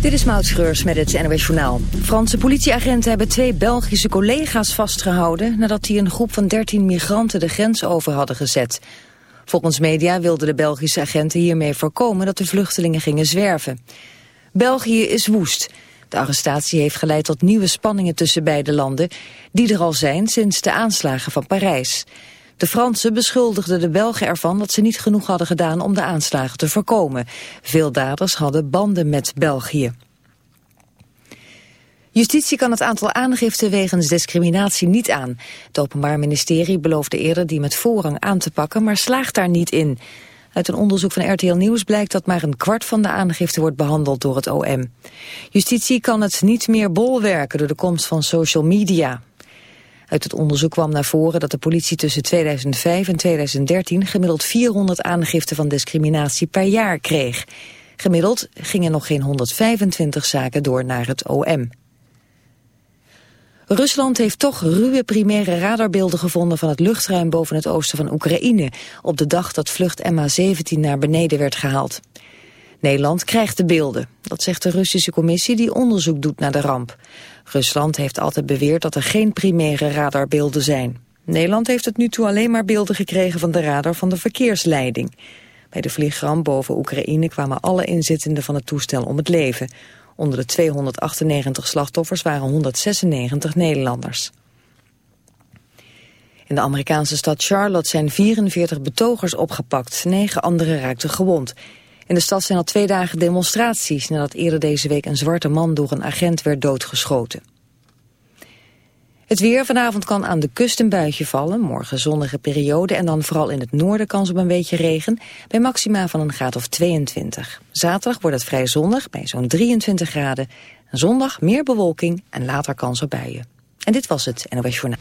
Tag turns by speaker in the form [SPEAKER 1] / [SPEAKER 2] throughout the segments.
[SPEAKER 1] Dit is Maud Schreurs met het NOS Journaal. Franse politieagenten hebben twee Belgische collega's vastgehouden... nadat die een groep van 13 migranten de grens over hadden gezet. Volgens media wilden de Belgische agenten hiermee voorkomen... dat de vluchtelingen gingen zwerven. België is woest. De arrestatie heeft geleid tot nieuwe spanningen tussen beide landen... die er al zijn sinds de aanslagen van Parijs. De Fransen beschuldigden de Belgen ervan dat ze niet genoeg hadden gedaan om de aanslagen te voorkomen. Veel daders hadden banden met België. Justitie kan het aantal aangiften wegens discriminatie niet aan. Het Openbaar Ministerie beloofde eerder die met voorrang aan te pakken, maar slaagt daar niet in. Uit een onderzoek van RTL Nieuws blijkt dat maar een kwart van de aangiften wordt behandeld door het OM. Justitie kan het niet meer bolwerken door de komst van social media. Uit het onderzoek kwam naar voren dat de politie tussen 2005 en 2013 gemiddeld 400 aangiften van discriminatie per jaar kreeg. Gemiddeld gingen nog geen 125 zaken door naar het OM. Rusland heeft toch ruwe primaire radarbeelden gevonden van het luchtruim boven het oosten van Oekraïne op de dag dat vlucht MH17 naar beneden werd gehaald. Nederland krijgt de beelden. Dat zegt de Russische commissie die onderzoek doet naar de ramp. Rusland heeft altijd beweerd dat er geen primaire radarbeelden zijn. Nederland heeft het nu toe alleen maar beelden gekregen van de radar van de verkeersleiding. Bij de vliegramp boven Oekraïne kwamen alle inzittenden van het toestel om het leven. Onder de 298 slachtoffers waren 196 Nederlanders. In de Amerikaanse stad Charlotte zijn 44 betogers opgepakt. Negen anderen raakten gewond. In de stad zijn al twee dagen demonstraties nadat eerder deze week een zwarte man door een agent werd doodgeschoten. Het weer vanavond kan aan de kust een buitje vallen, morgen zonnige periode en dan vooral in het noorden kans op een beetje regen, bij maxima van een graad of 22. Zaterdag wordt het vrij zonnig, bij zo'n 23 graden. Zondag meer bewolking en later kans op buien. En dit was het NOS Journaal.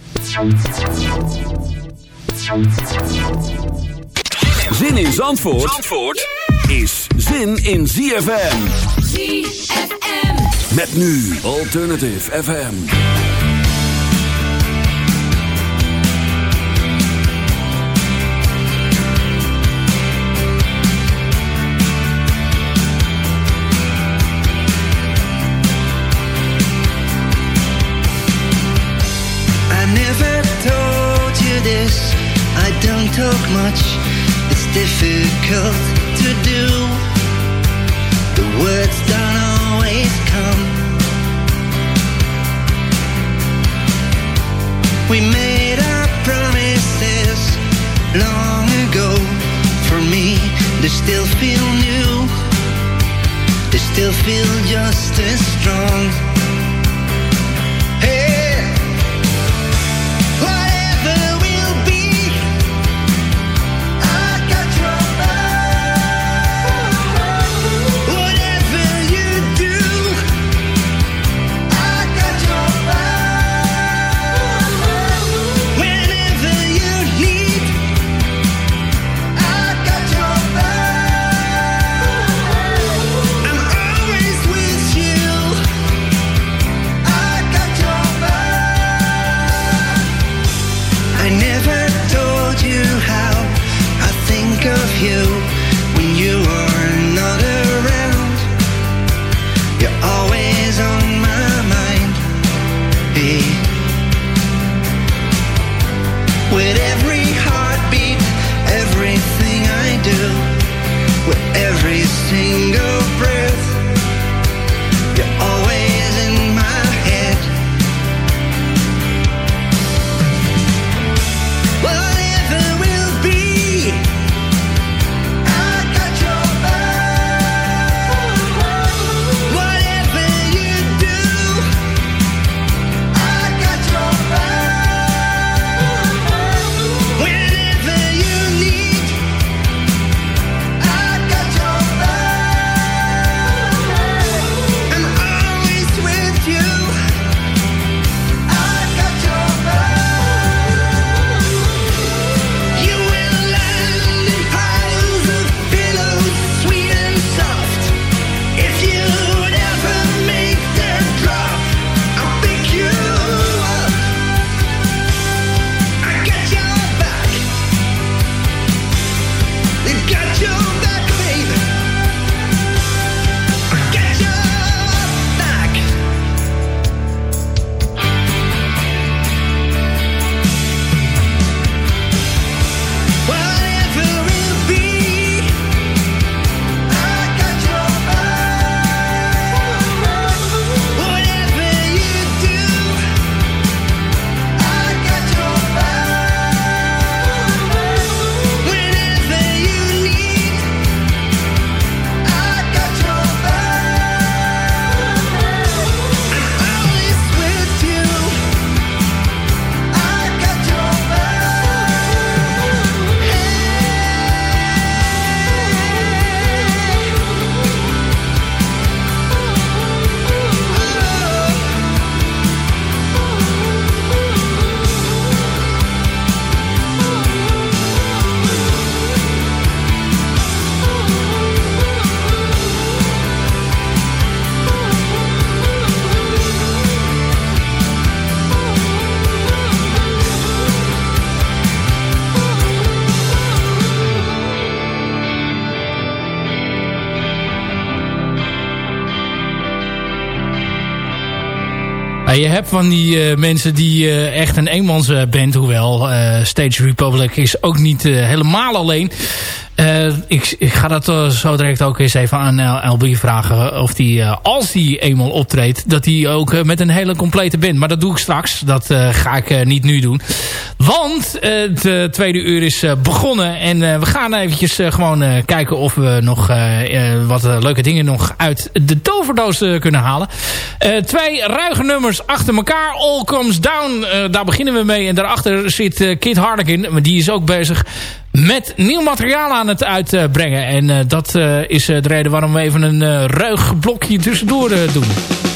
[SPEAKER 2] Zin in Zandvoort, Zandvoort? Is zin in ZFM.
[SPEAKER 3] ZFM.
[SPEAKER 2] Met nu Alternative FM.
[SPEAKER 4] I never told you this. I don't talk much. It's difficult to do. The words don't always come. We made our promises long ago. For me, they still feel new. They still feel just as strong.
[SPEAKER 3] je van die mensen die echt een eenmansband... hoewel Stage Republic is ook niet helemaal alleen... Uh, ik, ik, ga dat uh, zo direct ook eens even aan uh, LB vragen. Of die, als die eenmaal optreedt, dat hij ook met een hele complete band. Maar dat doe ik straks. Dat ga ik niet nu doen. Want het tweede uur is begonnen. En we gaan eventjes gewoon kijken of we nog wat leuke dingen nog uit de toverdoos kunnen halen. twee ruige nummers achter elkaar. All Comes Down. daar beginnen we mee. En daarachter zit Kid Harlequin. Maar die is ook bezig met nieuw materiaal aan het uitbrengen. En uh, dat uh, is uh, de reden waarom we even een ruig blokje tussendoor doen.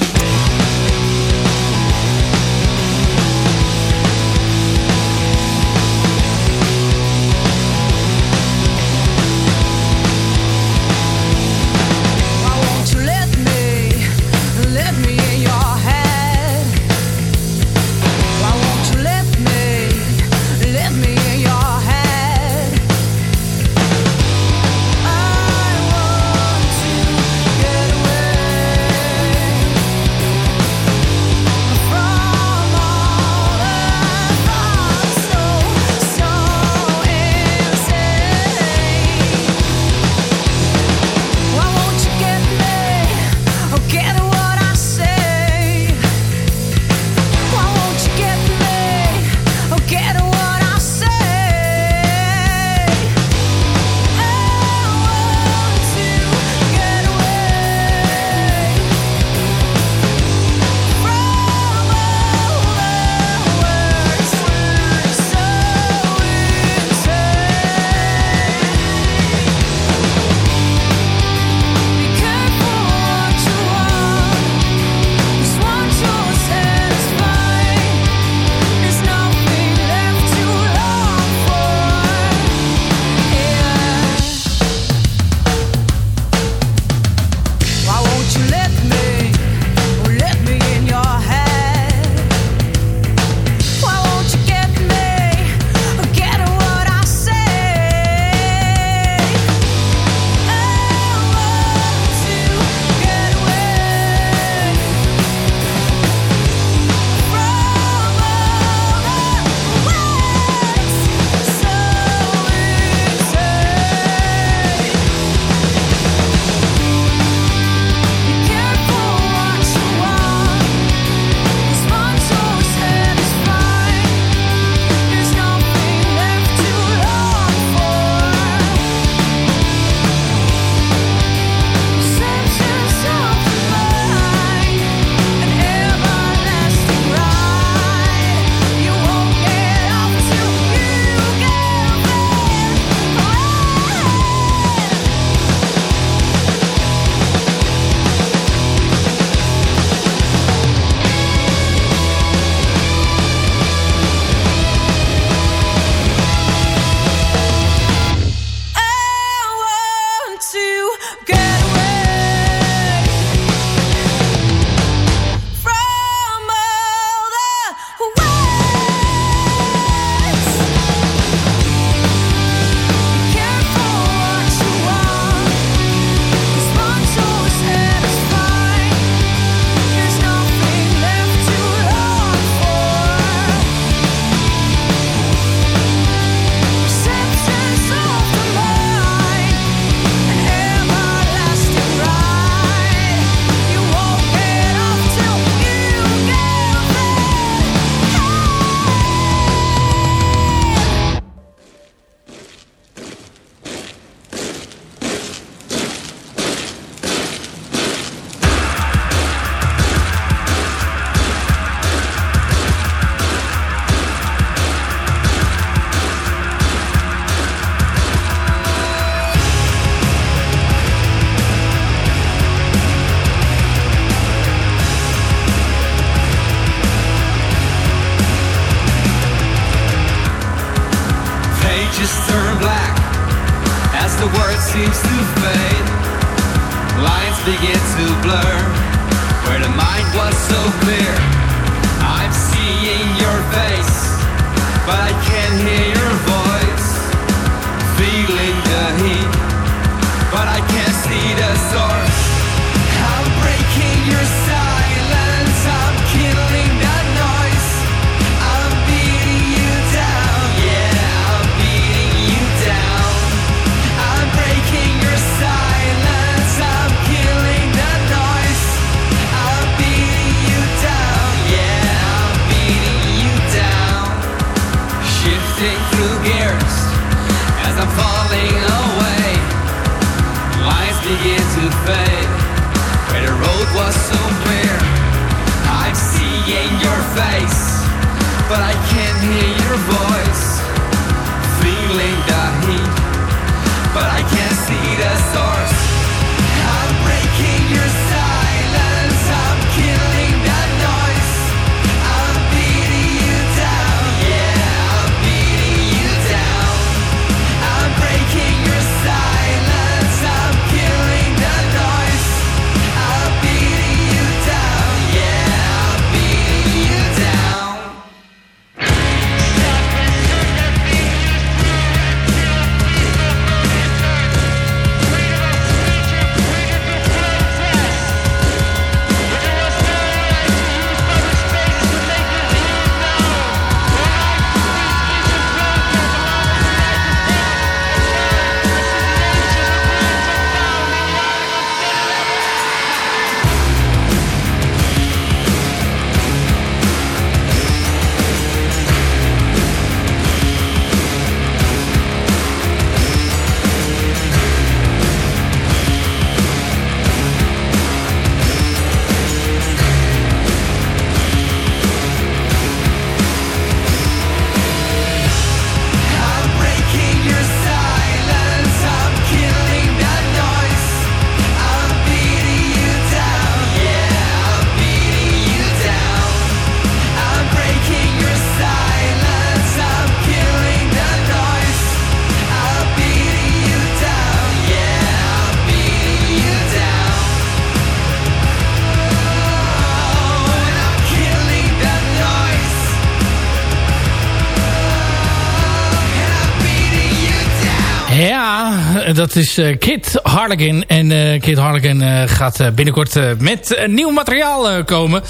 [SPEAKER 3] Dat is uh, Kit Harlequin. En uh, Kit Harlequin uh, gaat binnenkort met nieuw materiaal komen.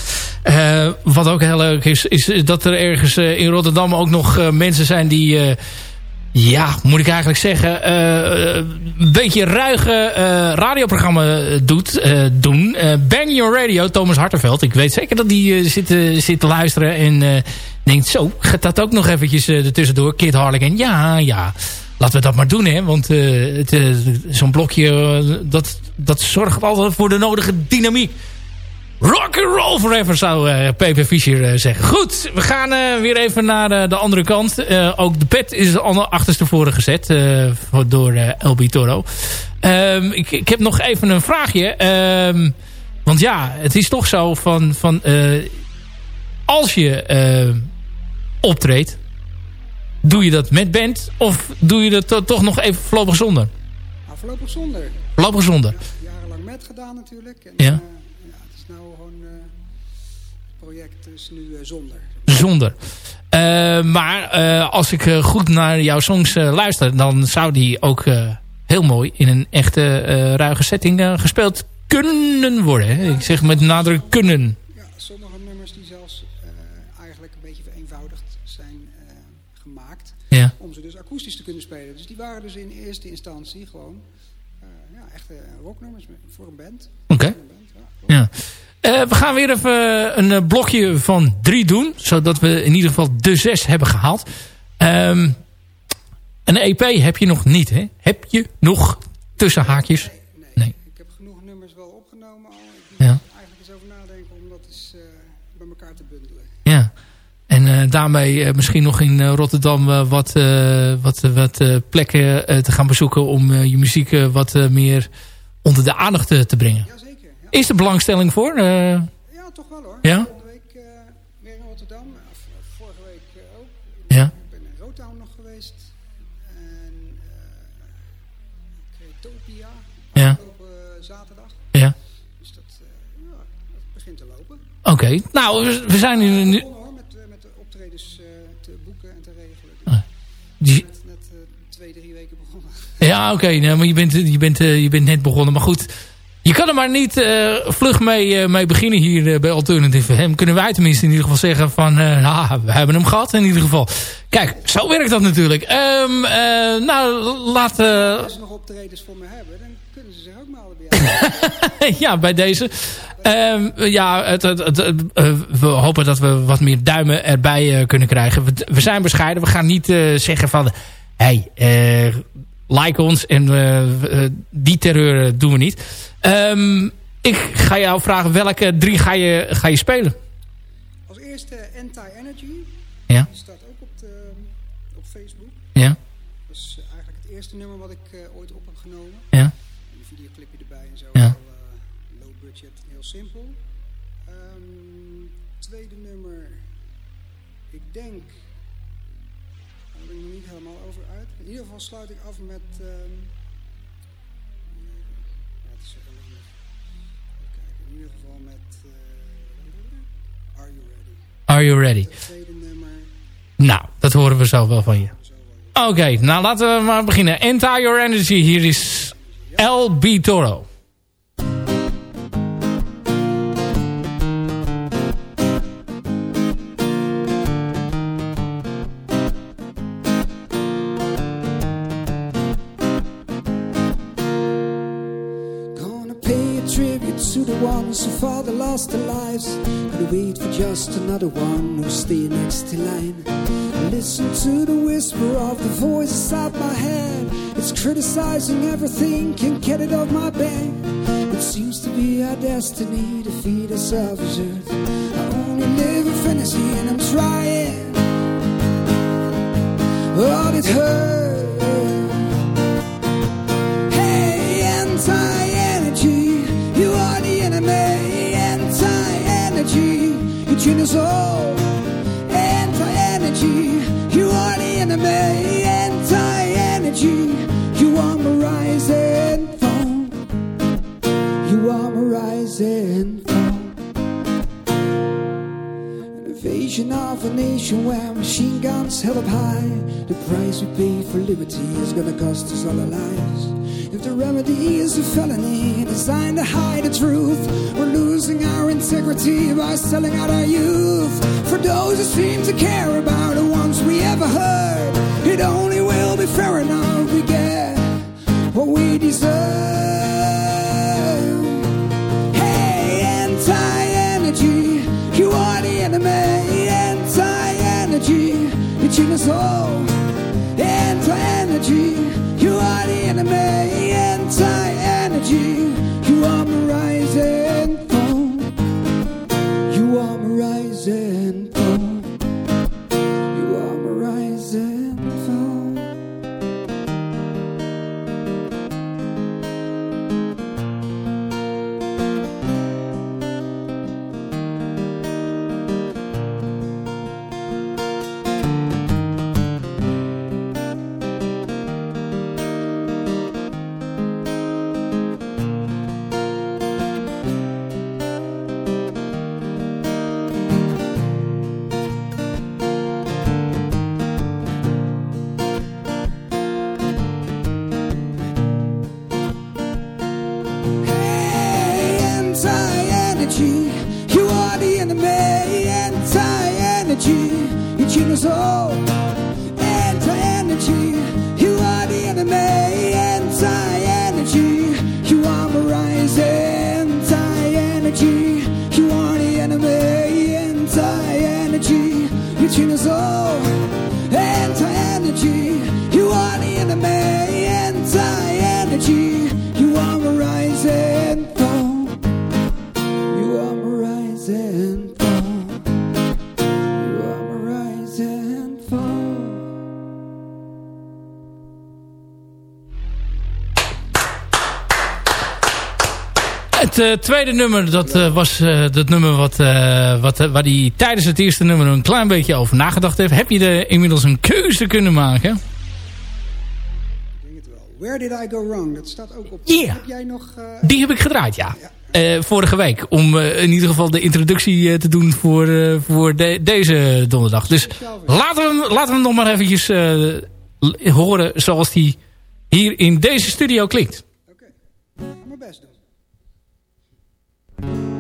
[SPEAKER 3] wat ook heel leuk is, is dat er ergens in Rotterdam ook nog mensen zijn die... ja, moet ik eigenlijk zeggen... een beetje ruige radioprogramma doet, doen. Bang Your Radio, Thomas Harterveld. Ik weet zeker dat die zit, zit te luisteren en denkt... Zo, gaat dat ook nog eventjes ertussendoor. Kit Harlequin, ja, ja laten we dat maar doen, hè. Want uh, zo'n blokje, uh, dat, dat zorgt altijd voor de nodige dynamiek. Rock and roll forever, zou Pepe Fischer zeggen. Goed, we gaan weer even naar de andere kant. ook de pet is achterstevoren gezet door LB Toro. Um, ik, ik heb nog even een vraagje. Um, want ja, het is toch zo van... van als je optreedt Doe je dat met band of doe je dat toch nog even voorlopig zonder?
[SPEAKER 5] Nou, voorlopig zonder.
[SPEAKER 3] Voorlopig zonder.
[SPEAKER 5] Ja, jarenlang met gedaan natuurlijk. En,
[SPEAKER 3] ja. Uh,
[SPEAKER 5] ja. Het is nou gewoon... Uh, het project is nu uh, zonder.
[SPEAKER 3] Zonder. maar als ik goed naar jouw songs luister... dan zou die ook heel mooi in een echte ruige setting gespeeld kunnen worden. Hè? ik zeg met nadruk kunnen.
[SPEAKER 5] Ja, sommige nummers die zelfs eigenlijk een beetje vereenvoudigd zijn gemaakt.
[SPEAKER 3] Ja.
[SPEAKER 5] Om ze dus akoestisch te kunnen spelen. Dus die waren dus in eerste instantie gewoon uh, ja, echte rocknummers voor een band.
[SPEAKER 3] Oké. Okay. Ja. ja. Uh, we gaan weer even een blokje van drie doen. Zodat we in ieder geval de zes hebben gehaald. Um, een EP heb je nog niet, hè? Heb je nog tussen haakjes?
[SPEAKER 5] Nee, nee. nee. Ik heb genoeg nummers wel opgenomen al. Ik moet ja. eigenlijk eens over nadenken om dat eens uh, bij elkaar te bundelen.
[SPEAKER 3] Ja. En uh, daarmee uh, misschien nog in uh, Rotterdam wat, wat, wat plekken te gaan bezoeken... om je muziek wat meer onder de aandacht te brengen.
[SPEAKER 5] Jazeker. Ja.
[SPEAKER 3] Is er belangstelling voor?
[SPEAKER 5] ja, toch wel hoor.
[SPEAKER 3] Ja?
[SPEAKER 5] Volgende week weer in Rotterdam. Of, vorige week ook.
[SPEAKER 3] Ja.
[SPEAKER 5] Ik ben in Rotown nog geweest. En Cretopia.
[SPEAKER 3] Ja.
[SPEAKER 5] Zaterdag.
[SPEAKER 3] Ja.
[SPEAKER 5] Dus dat, ja, dat begint te lopen.
[SPEAKER 3] Oké. Okay. Nou, we, we zijn nu... nu die...
[SPEAKER 5] net, net uh, twee, drie weken begonnen.
[SPEAKER 3] Ja, oké. Okay, nou, maar je bent, je, bent, uh, je bent net begonnen. Maar goed, je kan er maar niet vlug mee, mee beginnen hier bij Alternative FM. Kunnen wij tenminste in ieder geval zeggen van... nou, we hebben hem gehad in ieder geval. Kijk, zo werkt dat natuurlijk. Um, nou, laat...
[SPEAKER 5] Als ze nog optredens voor me hebben, dan kunnen ze zich ook melden bij jou.
[SPEAKER 3] ja, bij deze. Um, ja, het, het, het, uh, we hopen dat we wat meer duimen erbij uh, kunnen krijgen. We, we, zijn bescheiden. We gaan niet uh, zeggen van... Hey, like ons en die terreur doen we niet. Um, ik ga jou vragen, welke drie ga je, ga je spelen?
[SPEAKER 5] Als eerste Anti-Energy.
[SPEAKER 3] Ja.
[SPEAKER 5] Die staat ook op, de, op Facebook.
[SPEAKER 3] Ja.
[SPEAKER 5] Dat is eigenlijk het eerste nummer wat ik ooit op heb genomen.
[SPEAKER 3] Ja.
[SPEAKER 5] Een videoclipje erbij en zo.
[SPEAKER 3] Ja.
[SPEAKER 5] Low budget, heel simpel. Um, tweede nummer, ik denk, daar ben ik nog niet helemaal over uit. In ieder geval sluit ik af met, um, ja, het is. Even in ieder geval met uh, Are You Ready?
[SPEAKER 3] Are You Ready?
[SPEAKER 5] Het tweede nummer.
[SPEAKER 3] Nou, dat horen we zo wel van je. Oké, okay, nou laten we maar beginnen. Entire Energy, hier is LB Toro.
[SPEAKER 5] Lost their lives. And wait for just another one who'll stay next in line. I Listen to the whisper of the voice inside my head. It's criticizing everything, can't get it off my back. It seems to be our destiny to feed us selfish earth. I only live in fantasy and I'm trying. But it hurts 18 years old. Anti energy, you are the enemy. Anti energy, you are my rising fall. You are my rising fall. An invasion of a nation where machine guns held up high. The price we pay for liberty is gonna cost us all our lives. If the remedy is a felony designed to hide the truth, we're losing our by selling out our youth. For those who seem to care about the ones we ever heard, it only will be fair enough we get what we deserve. Hey, anti-energy, you are the enemy. Anti-energy, you cheat us all. Anti-energy, you are the enemy.
[SPEAKER 3] Het eh, tweede nummer, dat eh, was eh, dat nummer wat, eh, wat, eh, waar hij tijdens het eerste nummer een klein beetje over nagedacht heeft. Heb je er inmiddels een keuze kunnen maken?
[SPEAKER 5] Ik denk het wel. Where did I go wrong? Dat staat ook op.
[SPEAKER 3] Yeah.
[SPEAKER 5] Heb jij nog... eh,
[SPEAKER 3] Die heb ik gedraaid, ja. Eh, vorige week. Om eh, in ieder geval de introductie eh, te doen voor, eh, voor de- deze donderdag. Dus laten we, hem, laten we hem nog maar eventjes eh, horen zoals die hier in deze studio klinkt.
[SPEAKER 5] And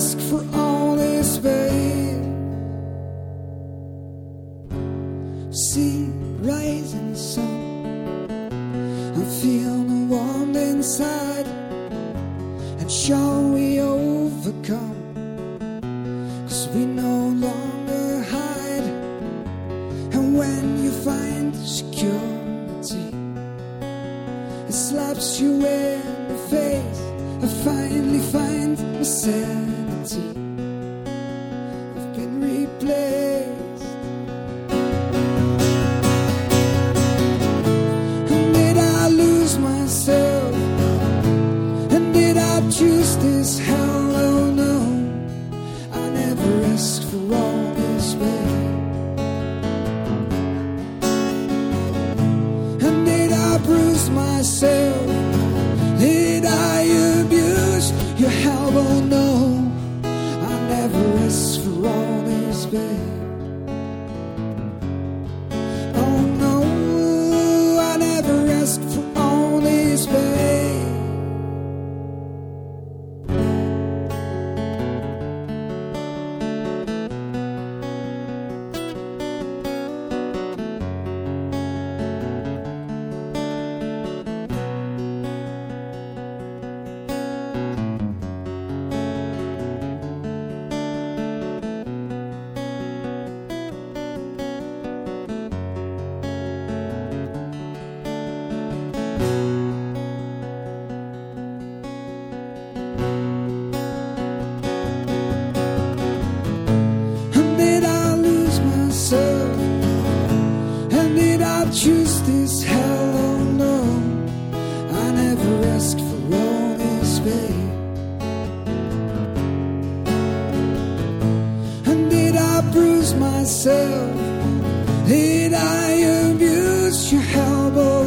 [SPEAKER 5] ask for choose this hell, on no. I never asked for all this pain. And did I bruise myself? Did I abuse your
[SPEAKER 3] elbow?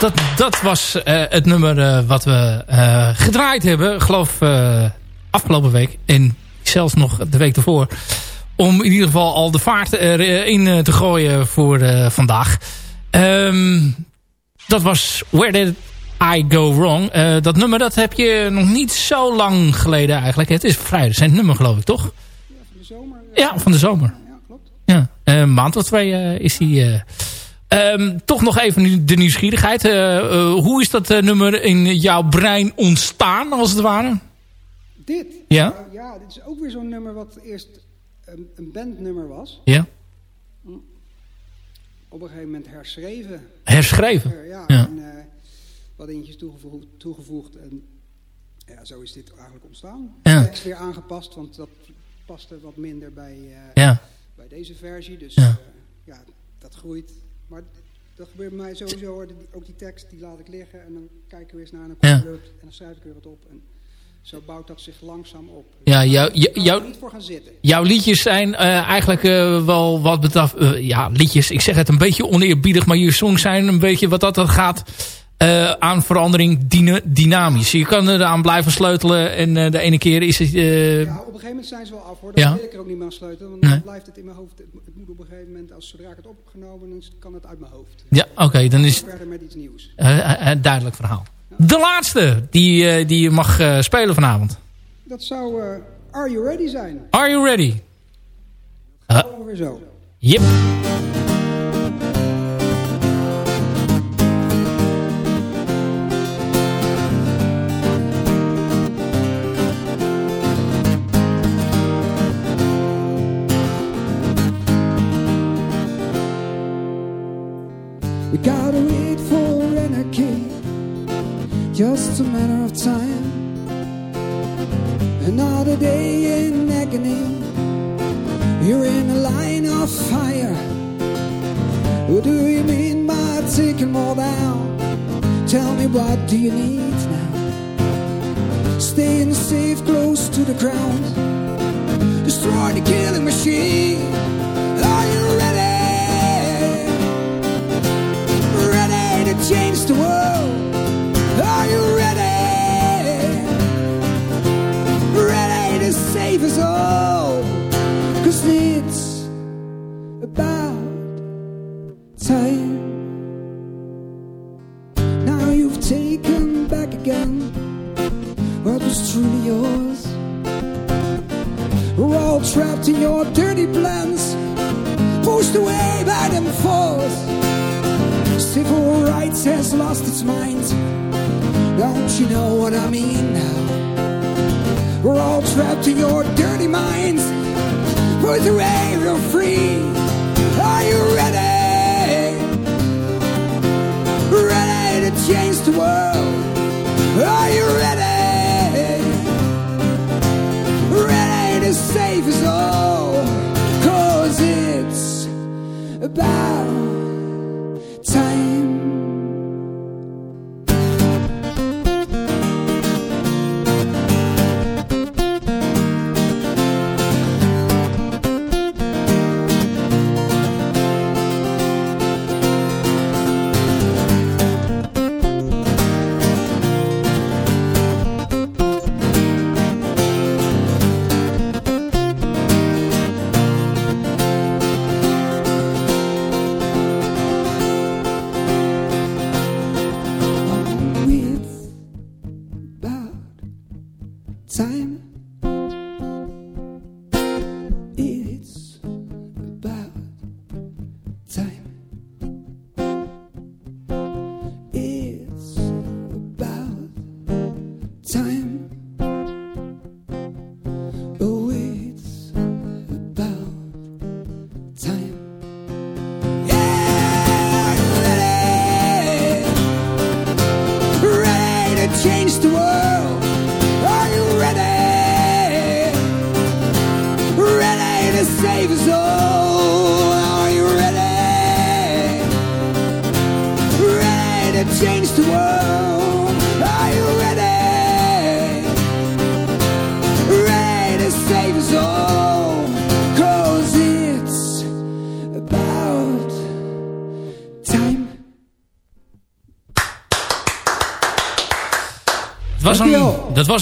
[SPEAKER 3] Dat, dat, was eh, het nummer eh, wat we eh, gedraaid hebben. Geloof afgelopen week. En zelfs nog de week ervoor. Om in ieder geval al de vaart erin te gooien voor vandaag. Ehm, dat was Where Did I Go Wrong. Dat nummer dat heb je nog niet zo lang geleden eigenlijk. Het is vrij recent nummer geloof ik, toch?
[SPEAKER 5] De zomer.
[SPEAKER 3] Ja, van de zomer.
[SPEAKER 5] Ja, klopt.
[SPEAKER 3] Ja, een maand of twee is die... eh. Ehm, toch nog even de nieuwsgierigheid. Eh, eh, hoe is dat eh, nummer in jouw brein ontstaan, als het ware?
[SPEAKER 5] Dit?
[SPEAKER 3] Ja?
[SPEAKER 5] Eh, ja, dit is ook weer zo'n nummer wat eerst een, een bandnummer was.
[SPEAKER 3] Ja?
[SPEAKER 5] Op een gegeven moment herschreven.
[SPEAKER 3] Herschreven?
[SPEAKER 5] Ja,
[SPEAKER 3] Ja.
[SPEAKER 5] en wat dingetjes toegevoegd, toegevoegd. En ja, zo is dit eigenlijk ontstaan.
[SPEAKER 3] Ja.
[SPEAKER 5] De tekst weer aangepast, want dat paste wat minder bij,
[SPEAKER 3] Ja.
[SPEAKER 5] bij deze versie. Dus
[SPEAKER 3] Ja.
[SPEAKER 5] ja. ja, dat groeit. Maar dat gebeurt bij mij sowieso. hoor. Ook die tekst, die laat ik liggen. En dan kijk ik weer eens naar en dan
[SPEAKER 3] Ja.
[SPEAKER 5] en dan schrijf ik weer wat op. En zo bouwt dat zich langzaam op.
[SPEAKER 3] Ja, jou- jou-
[SPEAKER 5] er niet voor gaan zitten.
[SPEAKER 3] Jouw liedjes zijn eh, eigenlijk eh, wel wat betreft... eh, ja, liedjes, ik zeg het een beetje oneerbiedig... maar je songs zijn een beetje wat dat gaat... eh, aan verandering dyna- dynamisch. Je kan eraan blijven sleutelen en eh, de ene keer is het... eh,
[SPEAKER 5] Ja, op een gegeven moment zijn ze wel af hoor. Dan
[SPEAKER 3] Ja.
[SPEAKER 5] wil ik er ook niet meer aan sleutelen. Want
[SPEAKER 3] Nee.
[SPEAKER 5] dan blijft het in mijn hoofd. Het, moet op een gegeven moment, als zodra ik het op heb genomen, dan kan het uit mijn hoofd.
[SPEAKER 3] ja, oké, dan is
[SPEAKER 5] Verder met iets nieuws.
[SPEAKER 3] duidelijk verhaal. De laatste die, die je mag spelen vanavond.
[SPEAKER 5] Dat zou Are You Ready zijn?
[SPEAKER 3] Are you ready? Uh,
[SPEAKER 5] zo.
[SPEAKER 3] yep.
[SPEAKER 5] Of time. Another day in agony, you're in a line of fire. What do you mean by taking more down? Tell me what do you need now? Staying safe close to the ground, destroy the killing machine. Are you ready mind. Don't you know what I mean now? We're all trapped in your dirty minds. Put away, we're free. Are you ready? Ready to change the world? Are you ready? Ready to save us all? Cause it's about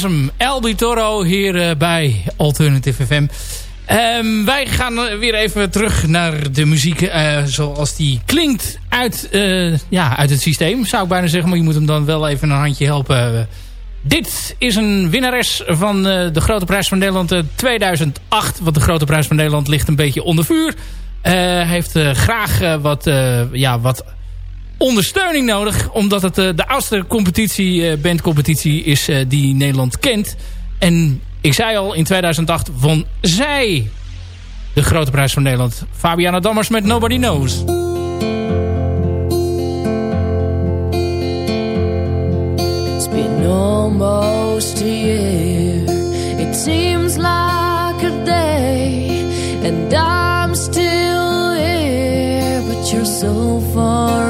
[SPEAKER 3] was Elbi Toro hier uh, bij Alternative FM. Um, wij gaan weer even terug naar de muziek uh, zoals die klinkt uit, ja, uit het systeem, zou ik bijna zeggen. Maar je moet hem dan wel even een handje helpen. Dit is een winnares van de Grote Prijs van Nederland 2008. Want de Grote Prijs van Nederland ligt een beetje onder vuur. heeft graag wat, ja, wat ondersteuning nodig. Omdat het de oudste competitie, bandcompetitie is die Nederland kent. En ik zei al, in 2008 won zij de grote prijs van Nederland. Fabiana Dammers met Nobody Knows.
[SPEAKER 6] Almost a year. It seems like a day. And I'm still here. But you're so far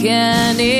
[SPEAKER 6] candy.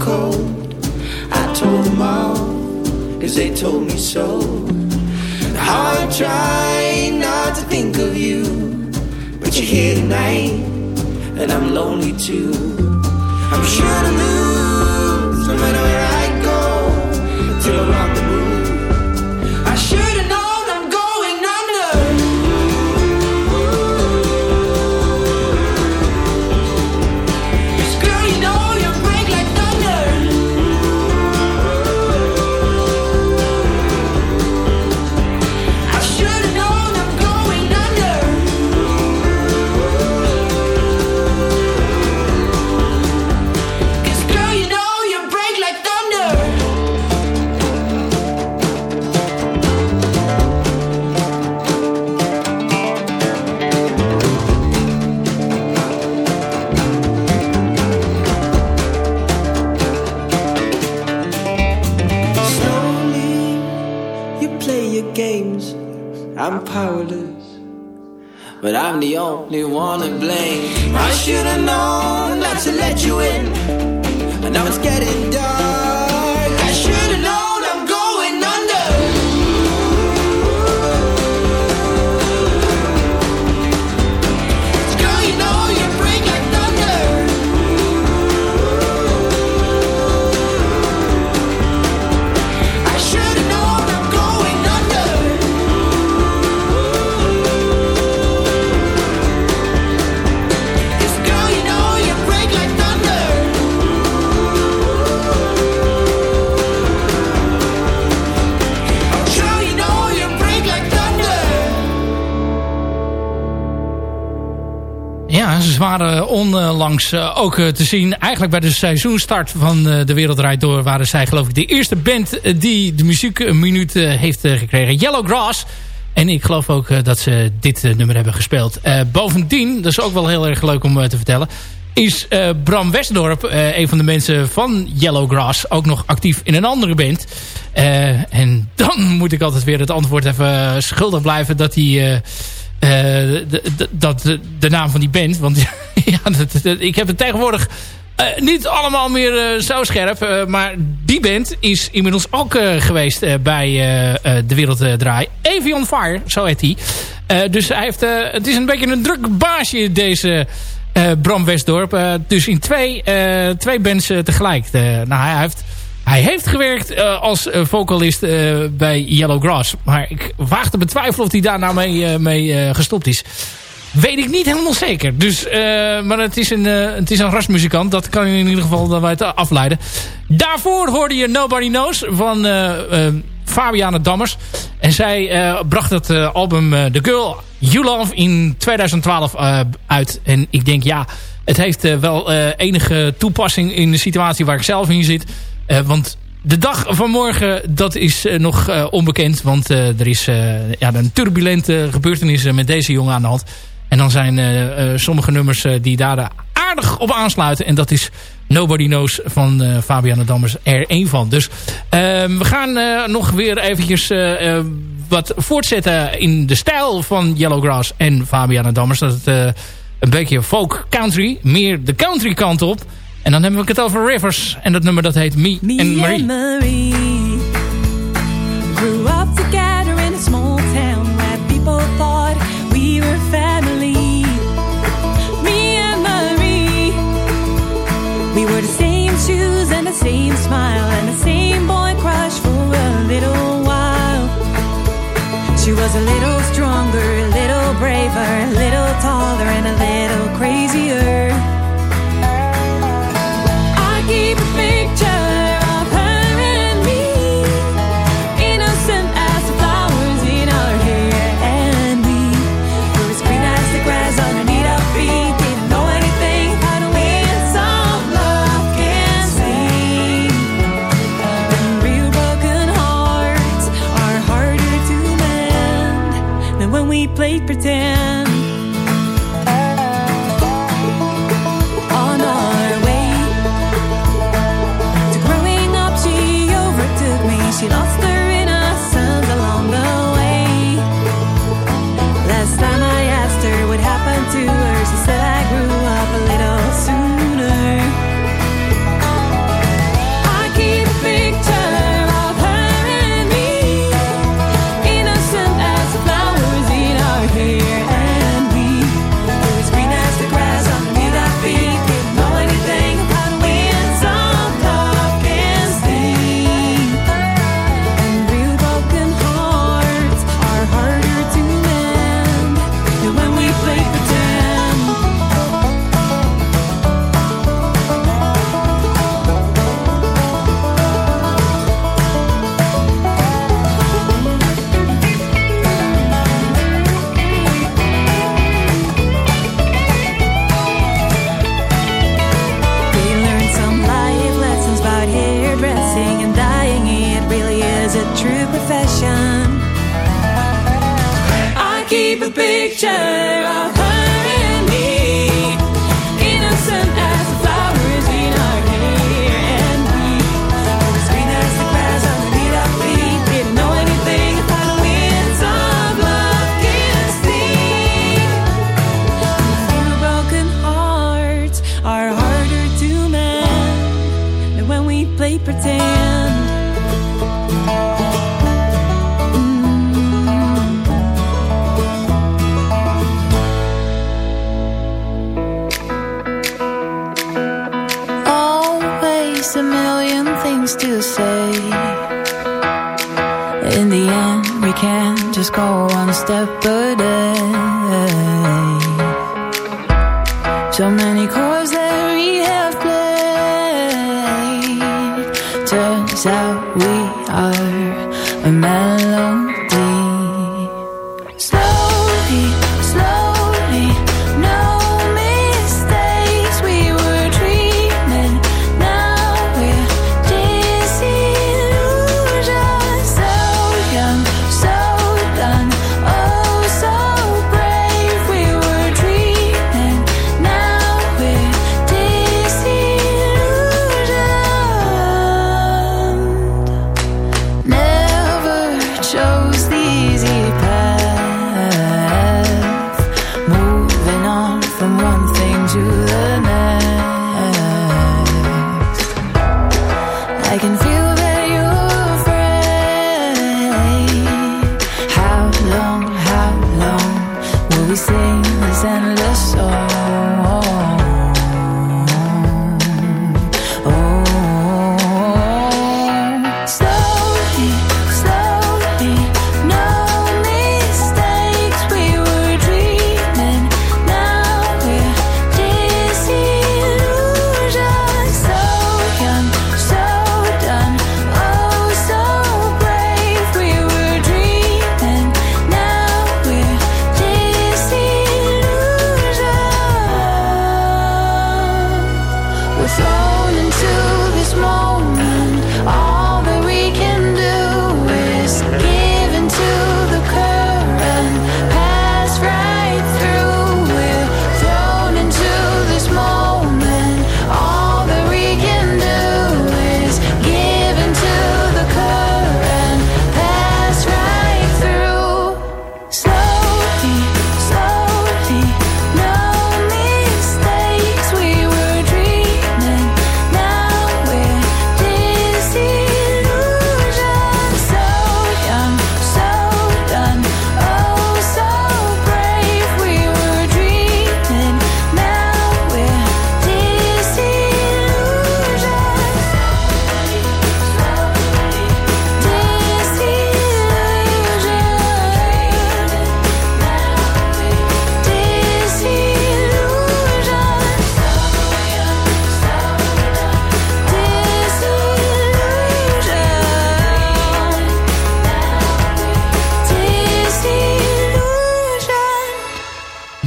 [SPEAKER 7] cold. I told them all, cause they told me so.
[SPEAKER 4] How I'm trying not to think of you, but you're here tonight, and I'm lonely too. I'm sure to lose no matter I'm powerless, but
[SPEAKER 8] I'm the only one to blame.
[SPEAKER 4] I should've known not to let you in, and now it's getting
[SPEAKER 3] waren onlangs eh, ook eh, te zien. Eigenlijk bij de seizoenstart van eh, De Wereld Door... waren zij geloof ik de eerste band die de muziek een minuut heeft gekregen. Yellow Grass. En ik geloof ook dat ze dit nummer hebben gespeeld. bovendien, dat is ook wel heel erg leuk om te vertellen... is Bram Westdorp, een van de mensen van Yellow Grass... ook nog actief in een andere band. en dan moet ik altijd weer het antwoord even schuldig blijven... dat hij dat de, naam van die band. Want ja, ik heb het tegenwoordig uh, niet allemaal meer uh, zo scherp. maar die band is inmiddels ook geweest bij De Wereld Draai. Avion Fire, zo heet hij. dus hij heeft, het is een beetje een druk baasje deze Bram Westdorp. dus in twee, twee bands tegelijk. nou, hij heeft hij heeft gewerkt uh, als uh, vocalist uh, bij Yellow Grass. Maar ik waag te betwijfelen of hij daar nou mee, mee gestopt is. Weet ik niet helemaal zeker. Dus, maar het is, een, het is een rasmuzikant. Dat kan je in ieder geval uit afleiden. Daarvoor hoorde je Nobody Knows van Fabiana Dammers. En zij bracht het album The Girl You Love in 2012 uit. En ik denk ja, het heeft wel enige toepassing in de situatie waar ik zelf in zit... Uh, want de dag van morgen, dat is uh, nog uh, onbekend. Want er is ja, een turbulente gebeurtenis met deze jongen aan de hand. En dan zijn sommige nummers die daar aardig op aansluiten. En dat is Nobody Knows van Fabiana Dammers er één van. Dus ehm, we gaan nog weer eventjes wat voortzetten in de stijl van Yellowgrass en Fabiana Dammers. Dat het een beetje folk country, meer de country kant op... En dan hebben we het over Rivers. En dat nummer dat heet Me, Me and Marie. And Marie grew up together in a small town where people thought we were family. Me and Marie, we were the same shoes and the same smile and the same boy crush for
[SPEAKER 7] a little while. She was a little stronger, a little braver, a little taller, and a little crazier. I keep a picture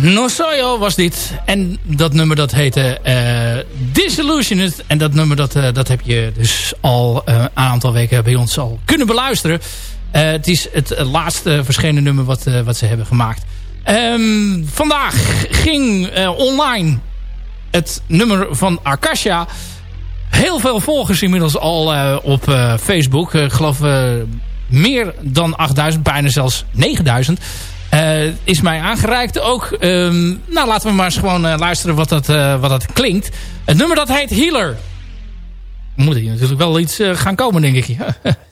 [SPEAKER 3] Nosoyo was dit. En dat nummer dat heette eh Disillusioned. En dat nummer dat, eh, dat heb je dus al eh, een aantal weken bij ons al kunnen beluisteren. Het is het laatste verschenen nummer wat, wat ze hebben gemaakt. Ehm, vandaag ging online het nummer van Akasha. Heel veel volgers inmiddels al op Facebook. Ik geloof meer dan 8000, bijna zelfs 9000. Eh, is mij aangereikt ook. Ehm, nou, laten we maar eens gewoon eh, luisteren wat dat, eh, wat dat klinkt. Het nummer dat heet Healer. Moet hier natuurlijk wel iets gaan komen, denk ik.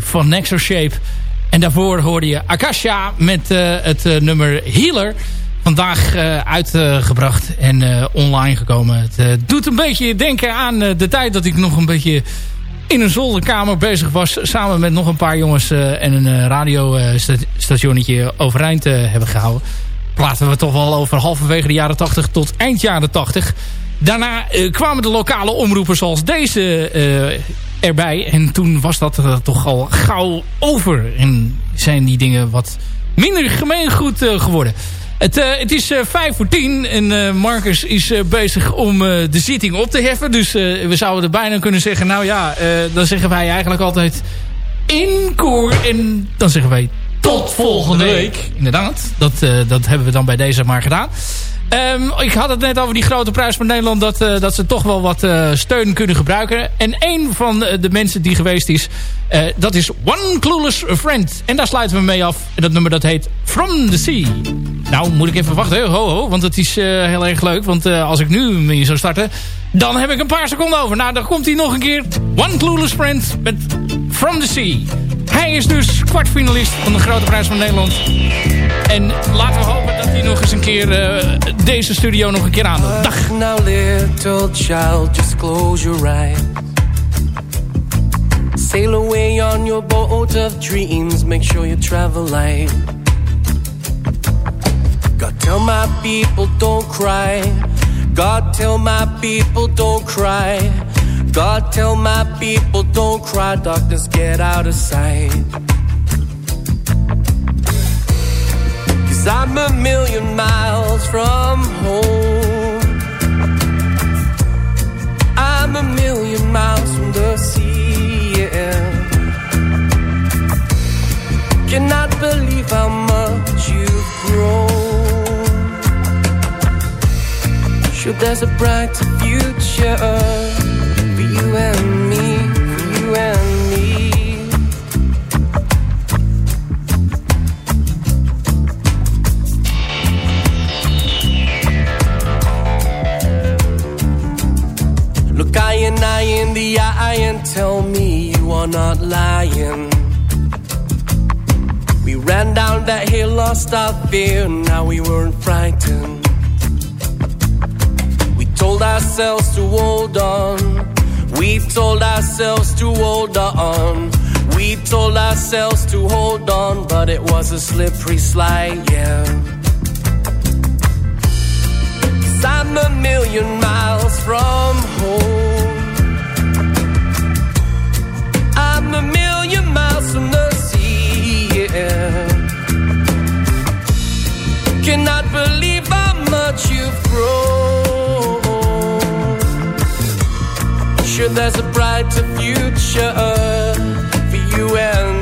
[SPEAKER 3] Van Nexo Shape. En daarvoor hoorde je Akasha met eh, het eh, nummer Healer. Vandaag eh, uitgebracht en online gekomen. Het doet een beetje denken aan de tijd dat ik nog een beetje in een zolderkamer bezig was. Samen met nog een paar jongens en een radiostationnetje overeind hebben gehouden. Praten we toch wel over halverwege de jaren 80 tot eind jaren 80. Daarna kwamen de lokale omroepers zoals deze erbij. En toen was dat eh, toch al gauw over. En zijn die dingen wat minder gemeengoed eh, geworden. Het, eh, het is vijf voor tien en Marcus is bezig om de zitting op te heffen. Dus we zouden er bijna kunnen zeggen, nou ja, dan zeggen wij eigenlijk altijd in koor. En dan zeggen wij tot volgende week. Inderdaad, dat, dat hebben we dan bij deze maar gedaan. Ehm, ik had het net over die grote prijs van Nederland. Dat, eh, dat ze toch wel wat eh, steun kunnen gebruiken. En een van eh, de mensen die geweest is. dat is One Clueless Friend. En daar sluiten we mee af. En dat nummer dat heet From the Sea. Nou moet ik even wachten. Ho ho. Want het is heel erg leuk. Want als ik nu mee zou starten. Dan heb ik een paar seconden over. Nou dan komt hij nog een keer. One Clueless Friend met From the Sea. Hij is dus kwartfinalist van de grote prijs van Nederland. En laten we hopen dat hij nog eens een keer eh, deze studio nog een keer aandoet. Dag.
[SPEAKER 9] Now, little child, just close your eyes. Sail away on your boat of dreams. Make sure you travel light. God, tell my people don't cry. God, tell my people don't cry. God, tell my people don't cry. Darkness, get out of sight. Cause I'm a million miles from home. I'm a million miles from the sea. There's a brighter future for you and me, for you and me. Look I and I in the eye and tell me you are not lying. We ran down that hill, lost our fear, now we weren't frightened. Told ourselves to hold on. We told ourselves to hold on. We told ourselves to hold on, but it was a slippery slide, yeah. Cause I'm a million miles from home. There's a brighter future for you and